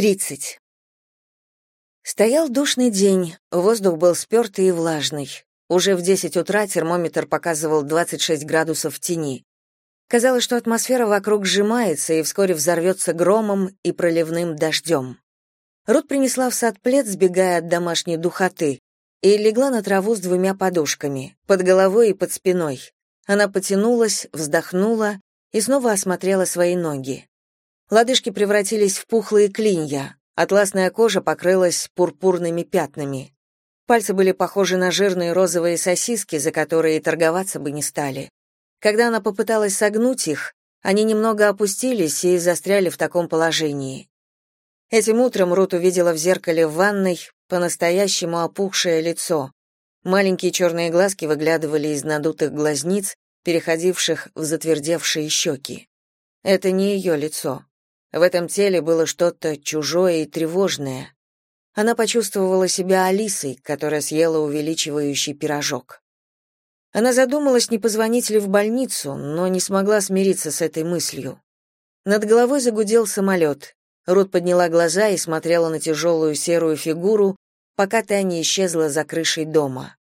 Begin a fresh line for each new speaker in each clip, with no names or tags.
30. Стоял душный день, воздух был спёртый и влажный. Уже в 10 утра термометр показывал 26 градусов в тени. Казалось, что атмосфера вокруг сжимается и вскоре взорвется громом и проливным дождем. Рут принесла в сад плед, сбегая от домашней духоты, и легла на траву с двумя подушками, под головой и под спиной. Она потянулась, вздохнула и снова осмотрела свои ноги. Лодыжки превратились в пухлые клинья, атласная кожа покрылась пурпурными пятнами. Пальцы были похожи на жирные розовые сосиски, за которые торговаться бы не стали. Когда она попыталась согнуть их, они немного опустились и застряли в таком положении. Этим утром Рут увидела в зеркале в ванной по-настоящему опухшее лицо. Маленькие черные глазки выглядывали из надутых глазниц, переходивших в затвердевшие щеки. Это не ее лицо. В этом теле было что-то чужое и тревожное. Она почувствовала себя Алисой, которая съела увеличивающий пирожок. Она задумалась, не позвонить ли в больницу, но не смогла смириться с этой мыслью. Над головой загудел самолет. Рут подняла глаза и смотрела на тяжелую серую фигуру, пока та не исчезла за крышей дома.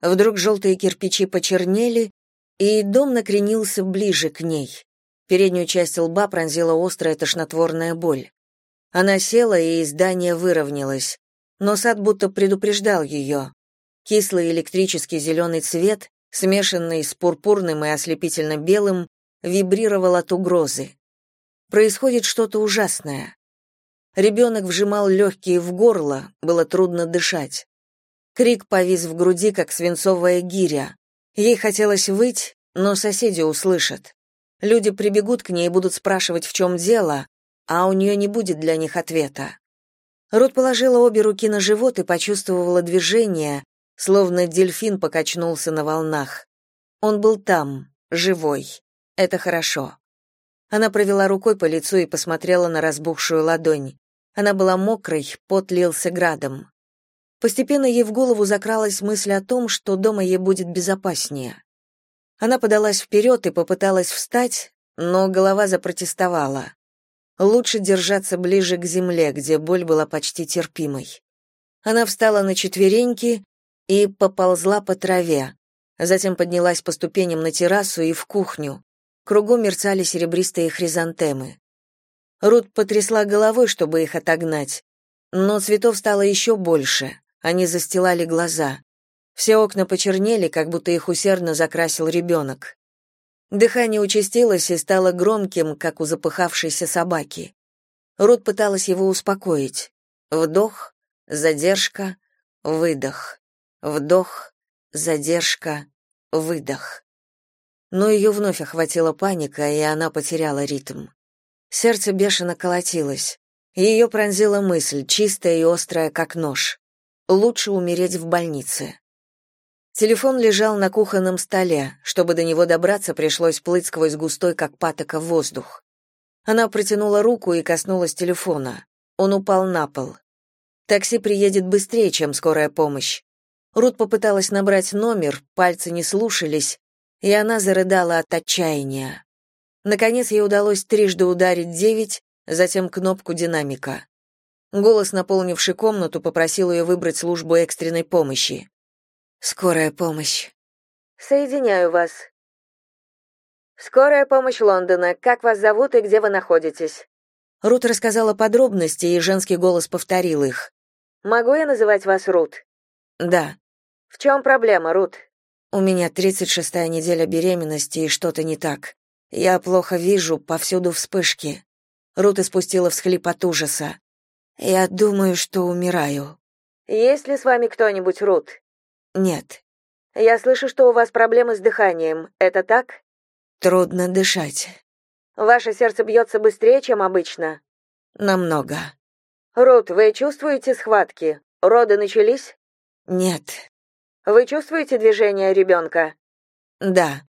Вдруг желтые кирпичи почернели, и дом накренился ближе к ней. Переднюю часть лба пронзила острая тошнотворная боль. Она села, и здание выровнялось. Но сад будто предупреждал ее. Кислый электрический зеленый цвет, смешанный с пурпурным и ослепительно белым, вибрировал от угрозы. Происходит что-то ужасное. Ребенок вжимал легкие в горло, было трудно дышать. Крик повис в груди, как свинцовая гиря. Ей хотелось выть, но соседи услышат. Люди прибегут к ней и будут спрашивать, в чем дело, а у нее не будет для них ответа. Рут положила обе руки на живот и почувствовала движение, словно дельфин покачнулся на волнах. Он был там, живой. Это хорошо. Она провела рукой по лицу и посмотрела на разбухшую ладонь. Она была мокрой, пот лился градом. Постепенно ей в голову закралась мысль о том, что дома ей будет безопаснее. Она подалась вперед и попыталась встать, но голова запротестовала. Лучше держаться ближе к земле, где боль была почти терпимой. Она встала на четвереньки и поползла по траве. Затем поднялась по ступеням на террасу и в кухню. Кругом мерцали серебристые хризантемы. Рут потрясла головой, чтобы их отогнать, но цветов стало еще больше. Они застилали глаза. Все окна почернели, как будто их усердно закрасил ребенок. Дыхание участилось и стало громким, как у запыхавшейся собаки. Рут пыталась его успокоить. Вдох, задержка, выдох. Вдох, задержка, выдох. Но ее вновь охватила паника, и она потеряла ритм. Сердце бешено колотилось. Ее пронзила мысль, чистая и острая, как нож. Лучше умереть в больнице. Телефон лежал на кухонном столе. Чтобы до него добраться, пришлось плыть сквозь густой, как патока, воздух. Она протянула руку и коснулась телефона. Он упал на пол. Такси приедет быстрее, чем скорая помощь. Рут попыталась набрать номер, пальцы не слушались, и она зарыдала от отчаяния. Наконец ей удалось трижды ударить девять, затем кнопку динамика. Голос, наполнивший комнату, попросил ее выбрать службу экстренной помощи. Скорая помощь.
Соединяю вас. Скорая помощь Лондона. Как вас зовут и где вы находитесь?
Рут рассказала подробности, и женский голос повторил их.
Могу я называть вас Рут?
Да.
В чем проблема, Рут?
У меня 36-я неделя беременности, и что-то не так. Я плохо вижу, повсюду вспышки. Рут испустила всхлип от ужаса. Я думаю, что умираю.
Есть ли с вами кто-нибудь, Рут?
Нет.
Я слышу, что у вас проблемы с дыханием. Это так?
Трудно дышать.
Ваше сердце бьется быстрее, чем обычно?
Намного.
Рут, вы чувствуете схватки? Роды начались?
Нет.
Вы чувствуете движение ребенка?
Да.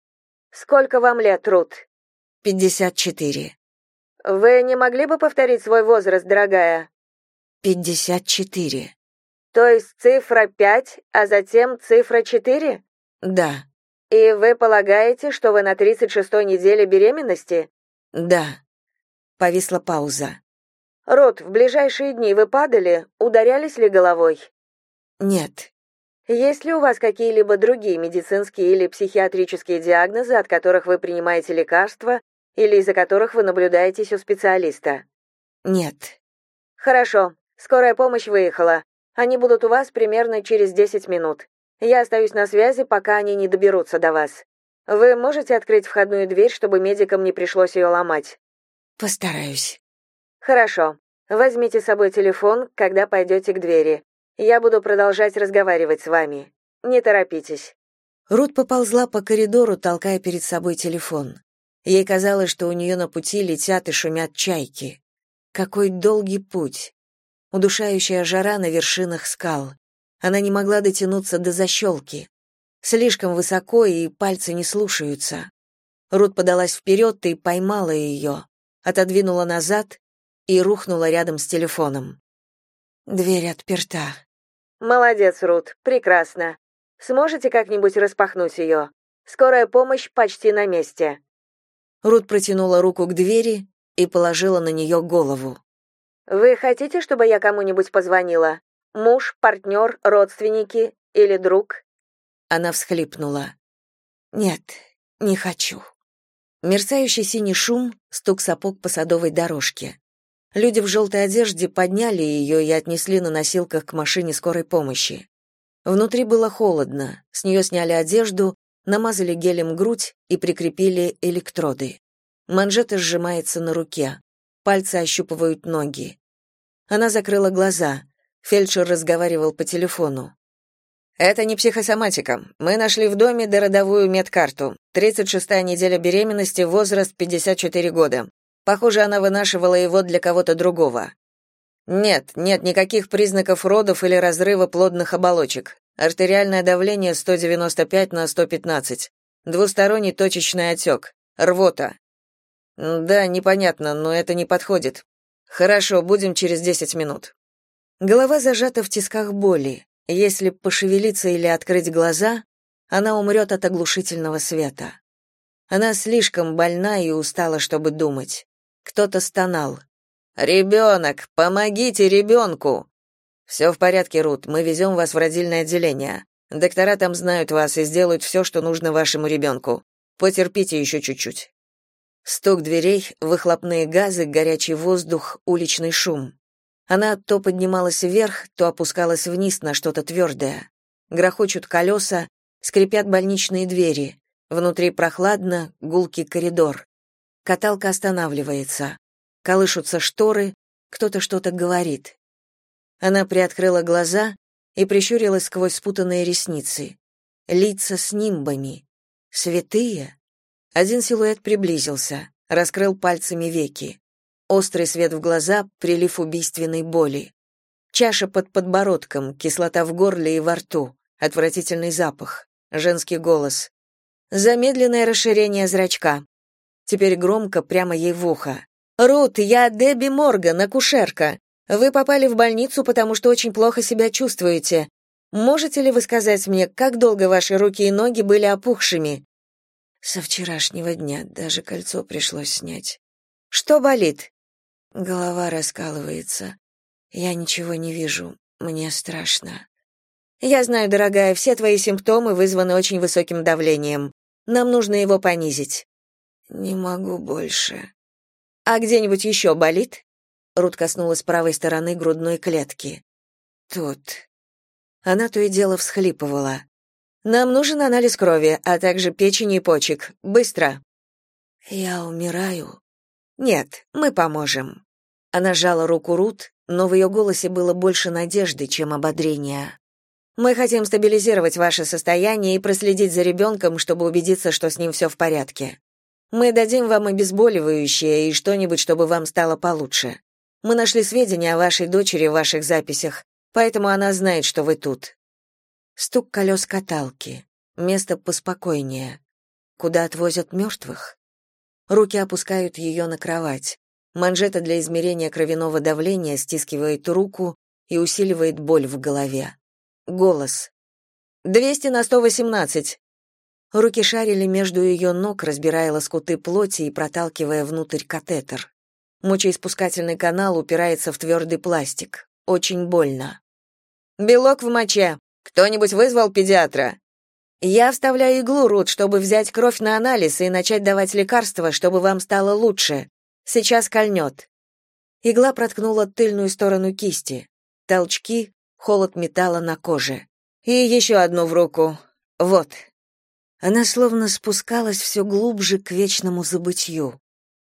Сколько вам лет, Рут?
Пятьдесят четыре.
Вы не могли бы повторить свой возраст, дорогая?
Пятьдесят четыре.
То есть цифра 5, а затем цифра 4?
Да.
И вы полагаете, что вы на 36-й неделе беременности?
Да. Повисла пауза.
Рот, в ближайшие дни вы падали, ударялись ли головой?
Нет.
Есть ли у вас какие-либо другие медицинские или психиатрические диагнозы, от которых вы принимаете лекарства или из-за которых вы наблюдаетесь у специалиста?
Нет.
Хорошо. Скорая помощь выехала. Они будут у вас примерно через 10 минут. Я остаюсь на связи, пока они не доберутся до вас. Вы можете открыть входную дверь, чтобы медикам не пришлось ее ломать?
Постараюсь.
Хорошо. Возьмите с собой телефон, когда пойдете к двери. Я буду продолжать разговаривать с вами. Не торопитесь.
Рут поползла по коридору, толкая перед собой телефон. Ей казалось, что у нее на пути летят и шумят чайки. Какой долгий путь. Удушающая жара на вершинах скал. Она не могла дотянуться до защелки. Слишком высоко, и пальцы не слушаются. Рут подалась вперед и поймала ее, отодвинула назад и рухнула рядом с телефоном. Дверь отперта.
Молодец, Рут, прекрасно. Сможете как-нибудь распахнуть ее? Скорая помощь почти на месте.
Рут протянула руку к двери и положила на нее голову.
Вы хотите, чтобы я кому-нибудь позвонила? Муж, партнер, родственники или друг?
Она всхлипнула. Нет, не хочу. Мерцающий синий шум, стук сапог по садовой дорожке. Люди в желтой одежде подняли ее и отнесли на носилках к машине скорой помощи. Внутри было холодно, с нее сняли одежду, намазали гелем грудь и прикрепили электроды. Манжета сжимается на руке. Пальцы ощупывают ноги. Она закрыла глаза. Фельдшер разговаривал по телефону. Это не психосоматика. Мы нашли в доме дородовую медкарту. 36-я неделя беременности, возраст 54 года. Похоже, она вынашивала его для кого-то другого. Нет, нет никаких признаков родов или разрыва плодных оболочек. Артериальное давление 195 на 115. Двусторонний точечный отек. Рвота. Да, непонятно, но это не подходит. Хорошо, будем через 10 минут. Голова зажата в тисках боли. Если пошевелиться или открыть глаза, она умрет от оглушительного света. Она слишком больна и устала, чтобы думать. Кто-то стонал. «Ребенок! Помогите ребенку!» «Все в порядке, Рут, мы везем вас в родильное отделение. Доктора там знают вас и сделают все, что нужно вашему ребенку. Потерпите еще чуть-чуть». Стук дверей, выхлопные газы, горячий воздух, уличный шум. Она то поднималась вверх, то опускалась вниз на что-то твердое. Грохочут колеса, скрипят больничные двери. Внутри прохладно, гулкий коридор. Каталка останавливается. Колышутся шторы, кто-то что-то говорит. Она приоткрыла глаза и прищурилась сквозь спутанные ресницы. Лица с нимбами. Святые? Один силуэт приблизился, раскрыл пальцами веки. Острый свет в глаза, прилив убийственной боли. Чаша под подбородком, кислота в горле и во рту, отвратительный запах, женский голос. Замедленное расширение зрачка. Теперь громко, прямо ей в ухо. «Рут, я Дебби Морган, акушерка. Вы попали в больницу, потому что очень плохо себя чувствуете. Можете ли вы сказать мне, как долго ваши руки и ноги были опухшими?» «Со вчерашнего дня даже кольцо пришлось снять». «Что болит?» Голова раскалывается. Я ничего не вижу. Мне страшно. Я знаю, дорогая, все твои симптомы вызваны очень высоким давлением. Нам нужно его понизить. Не могу больше. А где-нибудь еще болит? Рут коснулась правой стороны грудной клетки. Тут. Она то и дело всхлипывала. Нам нужен анализ крови, а также печени и почек. Быстро. Я умираю. Нет, мы поможем. Она сжала руку Рут, но в ее голосе было больше надежды, чем ободрения. Мы хотим стабилизировать ваше состояние и проследить за ребенком, чтобы убедиться, что с ним все в порядке. Мы дадим вам обезболивающее и что-нибудь, чтобы вам стало получше. Мы нашли сведения о вашей дочери в ваших записях, поэтому она знает, что вы тут. Стук колес каталки. Место поспокойнее. Куда отвозят мертвых? Руки опускают ее на кровать. Манжета для измерения кровяного давления стискивает руку и усиливает боль в голове. Голос. «Двести на сто восемнадцать!» Руки шарили между ее ног, разбирая лоскуты плоти и проталкивая внутрь катетер. Мочеиспускательный канал упирается в твердый пластик. Очень больно.
«Белок в моче. Кто-нибудь вызвал педиатра?»
«Я вставляю иглу, Рут, чтобы взять кровь на анализ и начать давать лекарства, чтобы вам стало лучше. Сейчас кольнет». Игла проткнула тыльную сторону кисти. Толчки, холод металла на коже. И еще одну в руку. Вот. Она словно спускалась все глубже к вечному забытью.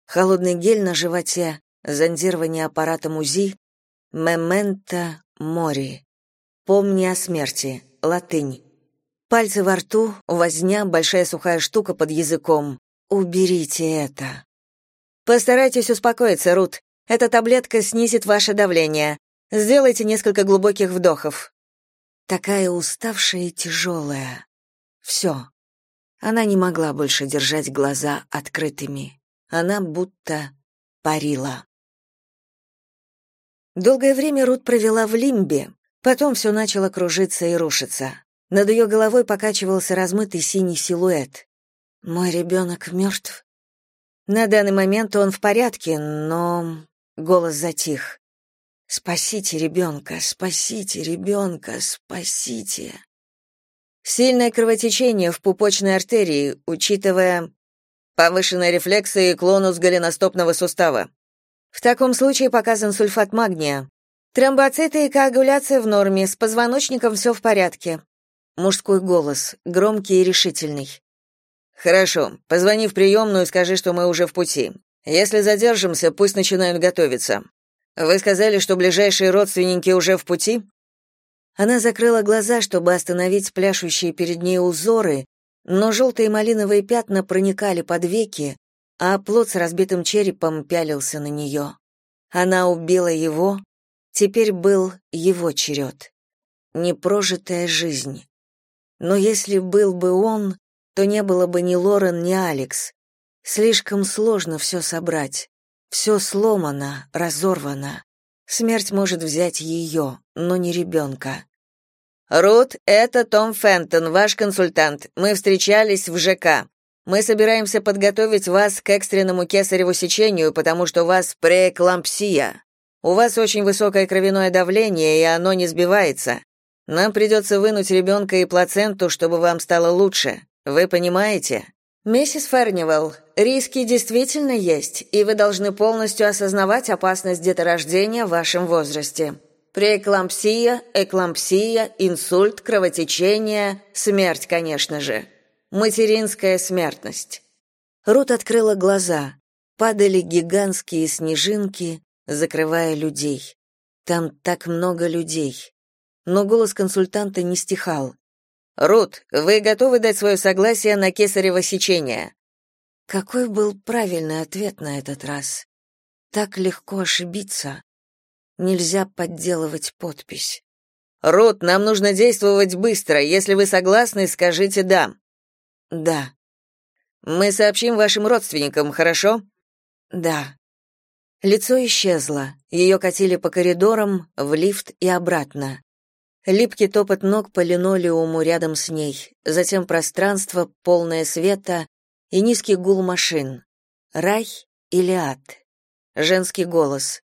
Холодный гель на животе, зондирование аппаратом УЗИ, мементо мори. Помни о смерти. Латынь. Пальцы во рту, возня, большая сухая штука под языком. Уберите это. Постарайтесь успокоиться, Рут. Эта таблетка снизит ваше давление. Сделайте несколько глубоких вдохов. Такая уставшая и тяжелая. Все. Она не могла больше держать глаза открытыми. Она будто парила. Долгое время Рут провела в лимбе, потом все начало кружиться и рушиться. Над ее головой покачивался размытый синий силуэт. «Мой ребенок мертв?» На данный момент он в порядке, но... Голос затих. «Спасите ребенка, спасите ребенка, спасите!» Сильное кровотечение в пупочной артерии, учитывая
повышенные рефлексы и клонус голеностопного сустава.
В таком случае показан сульфат магния. Тромбоциты и коагуляция в норме, с позвоночником все в порядке. Мужской голос, громкий и решительный.
Хорошо. Позвони в приемную и скажи, что мы уже в пути. Если задержимся, пусть начинают готовиться. Вы сказали, что ближайшие родственники уже в пути?
Она закрыла глаза, чтобы остановить пляшущие перед ней узоры, но желтые малиновые пятна проникали под веки, а плод с разбитым черепом пялился на нее. Она убила его, теперь был его черед. Непрожитая жизнь. Но если был бы он, то не было бы ни Лорен, ни Алекс. Слишком сложно все собрать. Все сломано, разорвано. Смерть может взять ее, но не ребенка.
«Рут, это Том Фентон, ваш консультант. Мы встречались в ЖК. Мы собираемся подготовить вас к экстренному кесареву сечению, потому что у вас преэклампсия. У вас очень высокое кровяное давление, и оно не сбивается. Нам придется вынуть ребенка и плаценту, чтобы вам стало лучше. Вы понимаете?
Миссис Фернивелл, риски действительно есть, и вы должны полностью осознавать опасность деторождения в вашем возрасте. Преэклампсия, эклампсия, инсульт, кровотечение, смерть, конечно же. Материнская смертность. Рут открыла глаза. Падали гигантские снежинки, закрывая людей. Там так много людей. Но голос консультанта не стихал.
Рут, вы готовы дать свое согласие на кесарево сечение?
Какой был правильный ответ на этот раз? Так легко ошибиться. Нельзя подделывать подпись.
Рут, нам нужно действовать быстро. Если вы согласны, скажите да.
Да.
Мы сообщим вашим родственникам, хорошо?
Да. Лицо исчезло. Ее катили по коридорам, в лифт и обратно. Липкий топот ног по линолеуму рядом с ней, затем пространство, полное света и низкий гул машин. Рай или ад? Женский голос.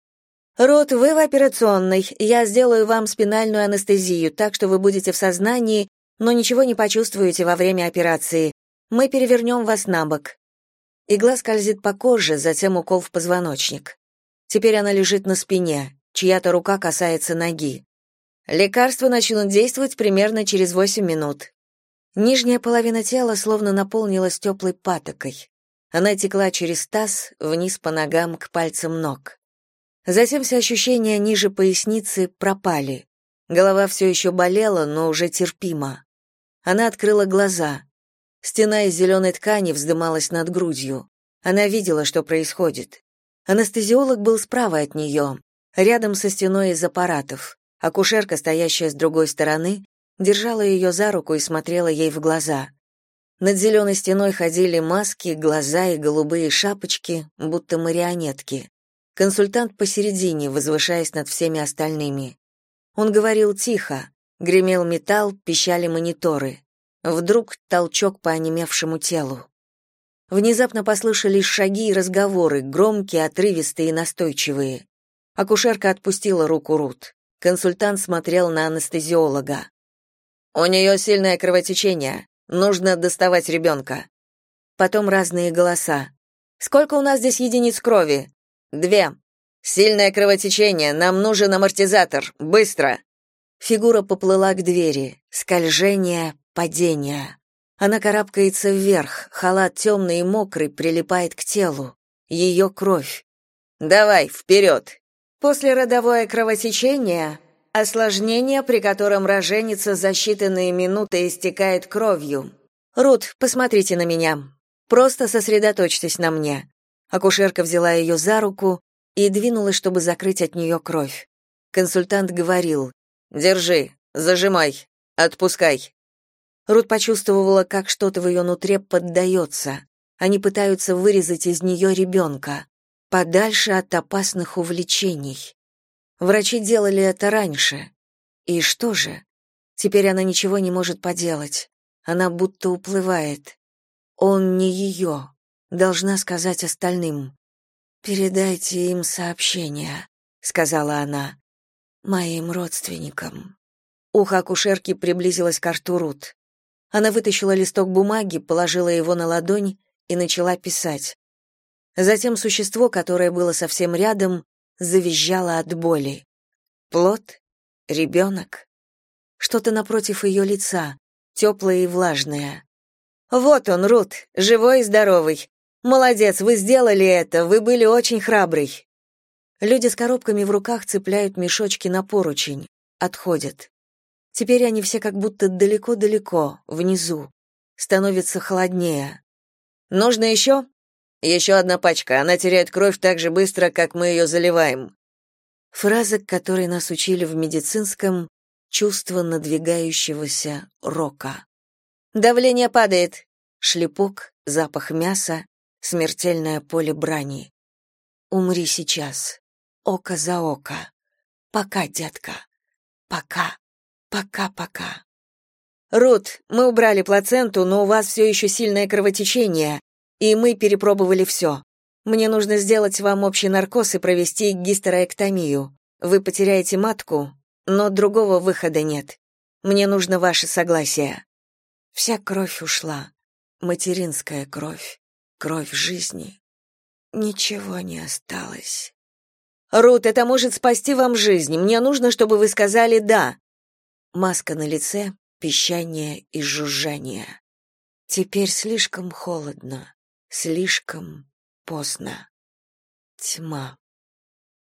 «Рот, вы в операционной. Я сделаю вам спинальную анестезию, так что вы будете в сознании, но ничего не почувствуете во время операции. Мы перевернем вас на бок». Игла скользит по коже, затем укол в позвоночник. Теперь она лежит на спине, чья-то рука касается ноги. Лекарства начнут действовать примерно через 8 минут. Нижняя половина тела словно наполнилась теплой патокой. Она текла через таз, вниз по ногам к пальцам ног. Затем все ощущения ниже поясницы пропали. Голова все еще болела, но уже терпимо. Она открыла глаза. Стена из зеленой ткани вздымалась над грудью. Она видела, что происходит. Анестезиолог был справа от нее, рядом со стеной из аппаратов. Акушерка, стоящая с другой стороны, держала ее за руку и смотрела ей в глаза. Над зеленой стеной ходили маски, глаза и голубые шапочки, будто марионетки. Консультант посередине, возвышаясь над всеми остальными. Он говорил тихо, гремел металл, пищали мониторы. Вдруг толчок по онемевшему телу. Внезапно послышались шаги и разговоры, громкие, отрывистые и настойчивые. Акушерка отпустила руку Рут. Консультант смотрел на анестезиолога. «У нее сильное кровотечение. Нужно доставать ребенка». Потом разные голоса. «Сколько у нас здесь единиц крови?» «Две». «Сильное кровотечение. Нам нужен амортизатор. Быстро!» Фигура поплыла к двери. Скольжение, падение. Она карабкается вверх, халат темный и мокрый прилипает к телу. Ее кровь. «Давай, вперед!» Послеродовое кровотечение – осложнение, при котором роженица за считанные минуты истекает кровью. Рут, посмотрите на меня. Просто сосредоточьтесь на мне. Акушерка взяла ее за руку и двинулась, чтобы закрыть от нее кровь. Консультант говорил: "Держи, зажимай, отпускай". Рут почувствовала, как что-то в ее нутре поддается. Они пытаются вырезать из нее ребенка, подальше от опасных увлечений. Врачи делали это раньше. И что же? Теперь она ничего не может поделать. Она будто уплывает. Он не ее. Должна сказать остальным. «Передайте им сообщение», — сказала она. «Моим родственникам». Ухо акушерки приблизилось к рту Рут. Она вытащила листок бумаги, положила его на ладонь и начала писать. Затем существо, которое было совсем рядом, завизжало от боли. Плод? Ребенок? Что-то напротив ее лица, теплое и влажное. «Вот он, Рут, живой и здоровый. Молодец, вы сделали это, вы были очень храбрый». Люди с коробками в руках цепляют мешочки на поручень, отходят. Теперь они все как будто далеко-далеко, внизу. Становится холоднее. «Нужно еще?» «Еще одна пачка. Она теряет кровь так же быстро, как мы ее заливаем». Фраза, которой нас учили в медицинском «чувство надвигающегося рока». «Давление падает». Шлепок, запах мяса, смертельное поле брани. «Умри сейчас. Око за око. Пока, детка. Пока». Пока-пока. Рут, мы убрали плаценту, но у вас все еще сильное кровотечение, и мы перепробовали все. Мне нужно сделать вам общий наркоз и провести гистерэктомию. Вы потеряете матку, но другого выхода нет. Мне нужно ваше согласие. Вся кровь ушла. Материнская кровь, кровь жизни. Ничего не осталось. Рут, это может спасти вам жизнь. Мне нужно, чтобы вы сказали «да». Маска на лице, пищание и жужжание. Теперь слишком холодно, слишком поздно. Тьма.